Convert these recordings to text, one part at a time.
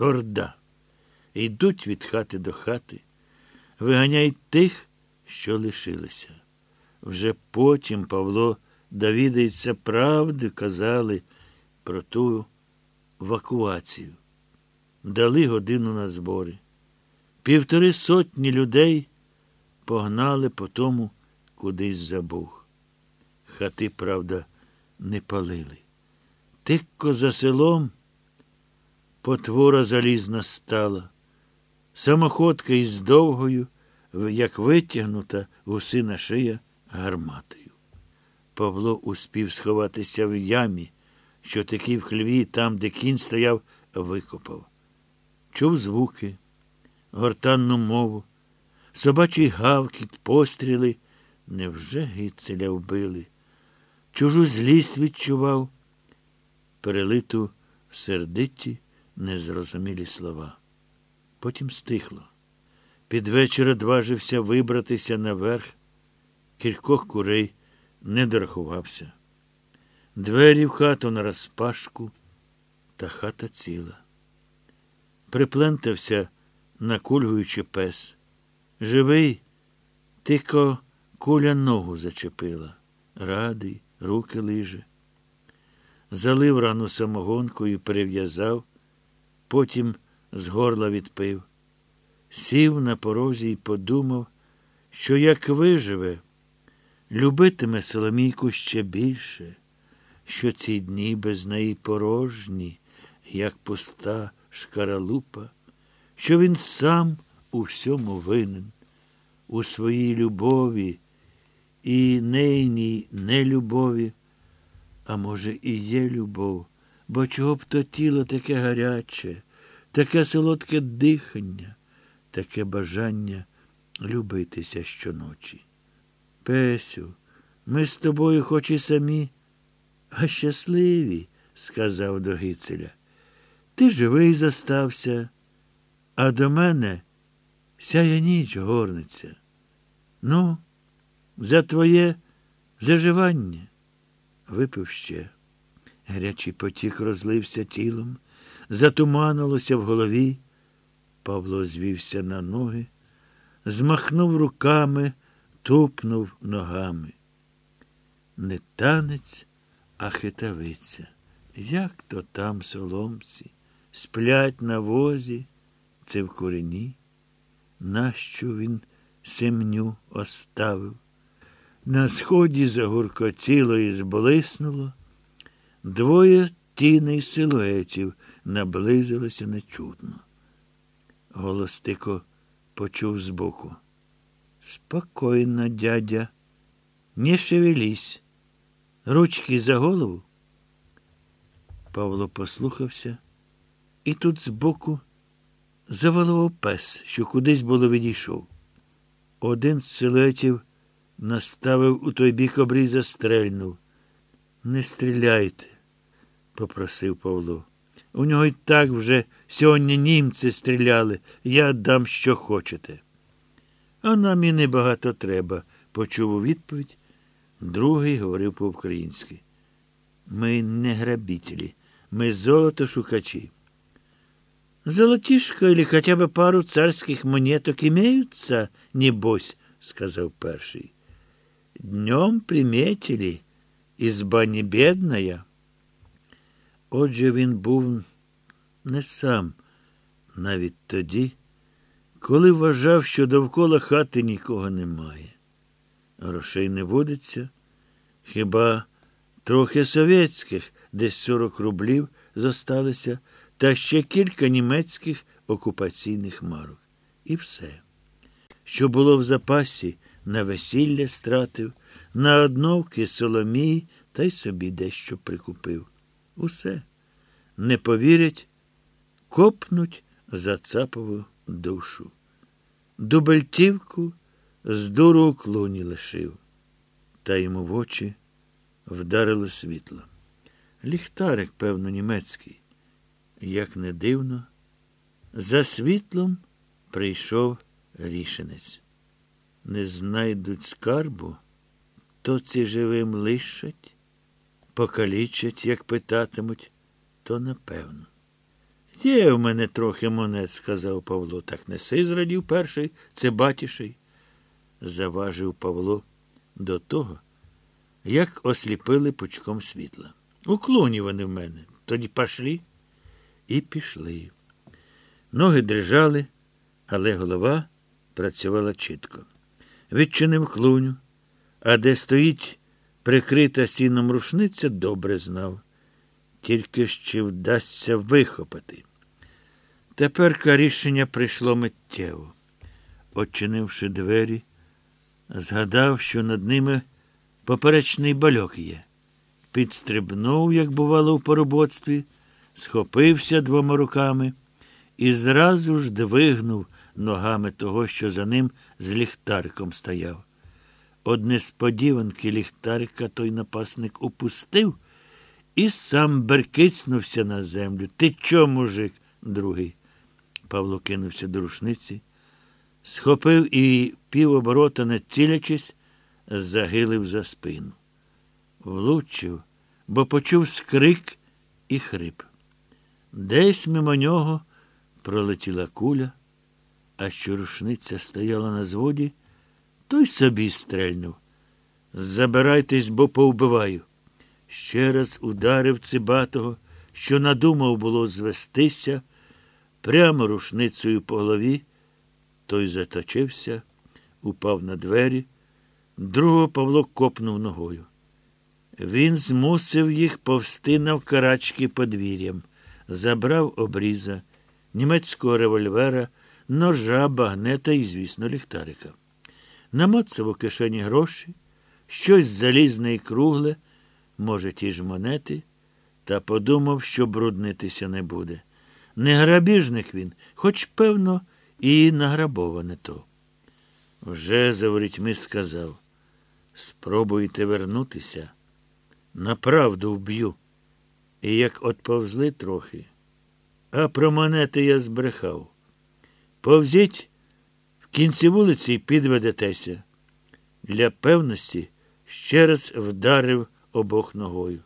орда. Йдуть від хати до хати, виганяють тих, що лишилися. Вже потім Павло довідається правди, казали про ту евакуацію. Дали годину на збори. Півтори сотні людей погнали по тому кудись за Буг. Хати, правда, не палили. Тикко за селом потвора залізна стала. Самоходка із довгою, як витягнута гусина шия гарматою. Павло успів сховатися в ямі, що таки в хліві, там, де кінь стояв, викопав. Чув звуки, гортанну мову, собачий гавкіт, постріли. Невже гицеля вбили? Чужу злість відчував, перелиту в сердиті незрозумілі слова. Потім стихло. Під вечір одважився вибратися наверх, кількох курей не дорахувався. Двері в хату на розпашку, та хата ціла. Приплентався, накульгуючи пес. Живий, тільки куля ногу зачепила. Радий, руки лиже. Залив рану самогонкою, перев'язав, потім з горла відпив. Сів на порозі і подумав, що як виживе, любитиме Соломійку ще більше, що ці дні без неї порожні, як пуста шкаралупа, що він сам у всьому винен, у своїй любові і нейній нелюбові, а може, і є любов, бо чого б то тіло таке гаряче, таке солодке дихання, таке бажання любитися щоночі. Песю, ми з тобою хоч і самі, а щасливі, сказав до Гицеля. Ти живий застався, а до мене сяє ніч горниця. Ну, за твоє заживання. Випив ще. Гарячий потік розлився тілом, затуманилося в голові. Павло звівся на ноги, змахнув руками, тупнув ногами. Не танець, а хитавиця. Як то там соломці, сплять на возі, це в корені. Нащо він семню оставив? На сході загуркотіло і зблиснуло. Двоє тіней силуетів наблизилися нечутно. Голос тико почув збоку. Спокойно, дядя, не шевелись. Ручки за голову. Павло послухався, і тут збоку заволовав пес, що кудись було відійшов. Один з силуетів наставив у той бік обріза, стрельнув. Не стріляйте, попросив Павло. У нього й так вже сьогодні німці стріляли, я дам, що хочете. А нам і небагато треба, почув у відповідь. Другий говорив по-українськи. Ми не грабителі, ми золото шукачі. Золотишко или хотя бы пару царских монеток имеются, небось, сказав перший. Днем приметили, изба не бедная. Отже, він був не сам, навіть тоді, коли вважав, що довкола хати нікого немає. Грошей не водиться, хіба трохи совєтських, десь 40 рублів зосталися, та ще кілька німецьких окупаційних марок. І все. Що було в запасі, на весілля стратив, на одновки соломії та й собі дещо прикупив. Усе. Не повірять, копнуть за цапову душу. Дубельтівку з дуру у клоні лишив, та йому в очі вдарило світло. Ліхтарик, певно, німецький. Як не дивно, за світлом прийшов рішенець. Не знайдуть скарбу, то ці живим лишать, покалічать, як питатимуть, то напевно. Є в мене трохи монет, сказав Павло. Так неси, зрадів перший, це батіший. Заважив Павло до того, як осліпили пучком світла. У клоні вони в мене. Тоді пішли і пішли. Ноги дрижали, але голова працювала чітко. Відчинив клуню, а де стоїть прикрита сіном рушниця, добре знав. Тільки ще вдасться вихопити. Теперка рішення прийшло миттєво. Очинивши двері, згадав, що над ними поперечний бальок є. Підстрибнув, як бувало в поробоцтві, схопився двома руками і зразу ж двигнув ногами того, що за ним з ліхтариком стояв. Од несподіванки ліхтарика той напасник упустив і сам беркицнувся на землю. Ти чо, мужик, другий? Павло кинувся до рушниці, схопив і півоборота, не цілячись, загилив за спину. Влучив, бо почув скрик і хрип. Десь мимо нього пролетіла куля, а що рушниця стояла на зводі, той собі стрельнув. Забирайтесь, бо повбиваю. Ще раз ударив цибатого, що надумав було звестися, прямо рушницею по голові. Той заточився, упав на двері, другого Павло копнув ногою. Він змусив їх повсти навкарачки подвір'ям, забрав обріза, німецького револьвера, ножа, багнета і, звісно, ліхтарика. Намацав у кишені гроші, щось залізне і кругле, може, ті ж монети, та подумав, що бруднитися не буде. Не грабіжник він, хоч, певно, і награбоване то. Вже за ворітьми сказав спробуйте вернутися, направду вб'ю. І як отповзли трохи, а про монети я збрехав. Повзіть кінці вулиці підведетеся. Для певності ще раз вдарив обох ногою.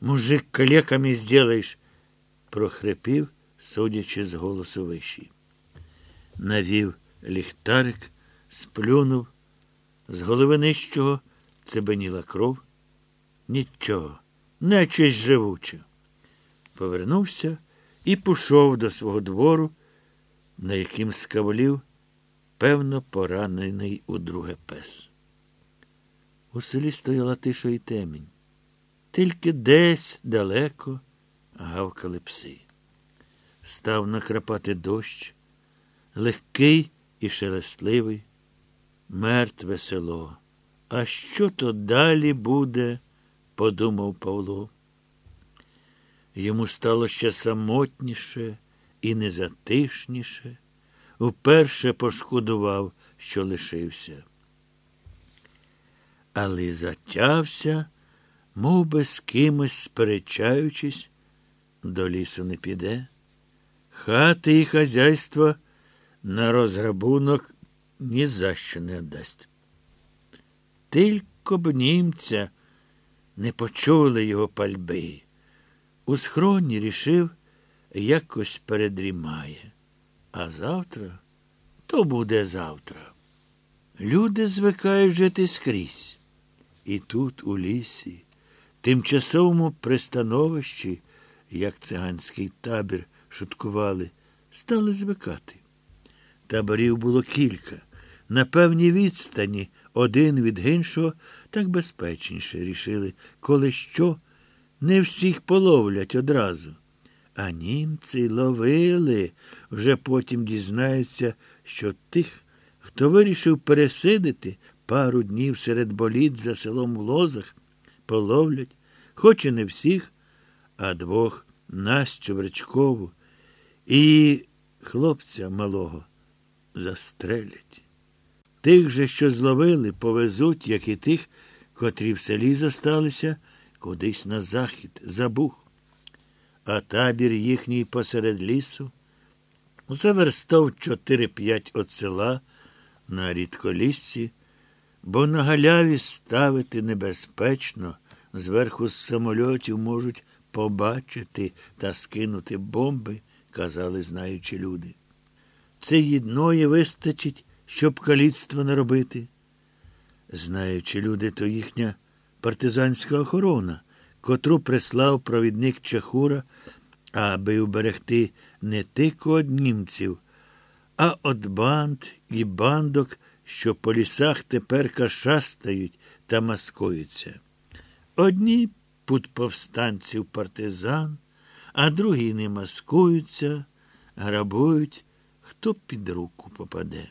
Мужик, калеками зділаєш, прохрипів, судячи з голосу вищий. Навів ліхтарик, сплюнув, з голови нижчого цебеніла кров. Нічого, нечись живуче. Повернувся і пішов до свого двору, на яким скавлів, певно, поранений у друге пес. У селі стояла тиша і темінь. Тільки десь далеко гавкали пси. Став накрапати дощ, легкий і шелестливий, мертве село. А що то далі буде? подумав Павло. Йому стало ще самотніше і незатишніше. Вперше пошкодував, що лишився. Але затявся, мов би з кимось сперечаючись, до лісу не піде. Хати і хазяйство на розграбунок ні за що не віддасть. Тільки б німця не почули його пальби. У схроні рішив, якось передрімає. А завтра то буде завтра. Люди звикають жити скрізь. І тут, у лісі, тимчасовому пристановищі, як циганський табір шуткували, стали звикати. Таборів було кілька. На певній відстані один від іншого так безпечніше рішили, коли що не всіх половлять одразу. А німці ловили, вже потім дізнаються, що тих, хто вирішив пересидити пару днів серед боліт за селом в лозах, половлять, хоч і не всіх, а двох Настю Вречкову і хлопця малого застрелять. Тих же, що зловили, повезуть, як і тих, котрі в селі зосталися, кудись на захід, за Буг. А табір їхній посеред лісу заверстов чотири-п'ять от села на рідколіссі, бо на галяві ставити небезпечно, зверху з самольотів можуть побачити та скинути бомби казали знаючі люди. Це єдної вистачить, щоб каліцтва не робити. Знаючи люди, то їхня партизанська охорона, котру прислав провідник Чахура, аби уберегти не тільки од німців, а от банд і бандок, що по лісах тепер шастають та маскуються. Одні пут повстанців партизан, а другі не маскуються, грабують, хто під руку попаде.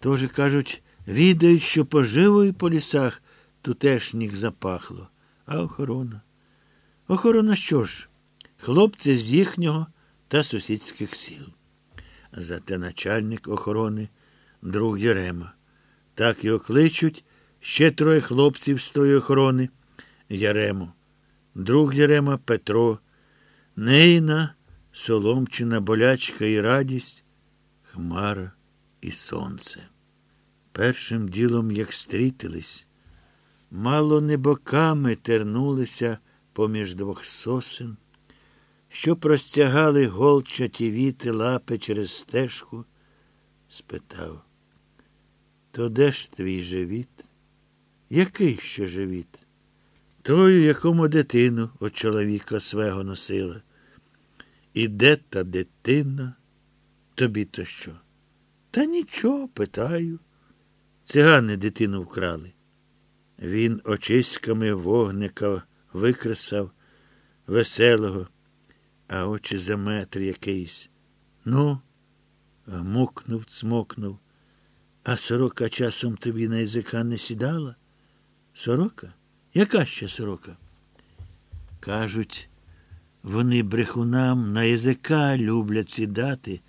Тож, кажуть, відають, що поживою по лісах тутешніх запахло, а охорона. Охорона що ж? Хлопці з їхнього та сусідських сіл. Зате начальник охорони друг Єрема. Так його кличуть ще троє хлопців з тої охорони. Ярему. Друг Єрема Петро, Нейна, Соломчина, болячка і радість, Хмара і сонце. Першим ділом, як стрітились, мало не боками тернулися поміж двох сосен, що простягали голчаті віти лапи через стежку, спитав. То де ж твій живіт? Який ще живіт? Той, якому дитину от чоловіка свого носила. І де та дитина? Тобі то що? Та нічого, питаю. Цигани дитину вкрали. Він очиськами вогника викресав веселого, а очі за метр якийсь. Ну, мукнув, цмокнув. А сорока часом тобі на язика не сідала? Сорока? Яка ще сорока? Кажуть, вони брехунам на язика люблять сідати,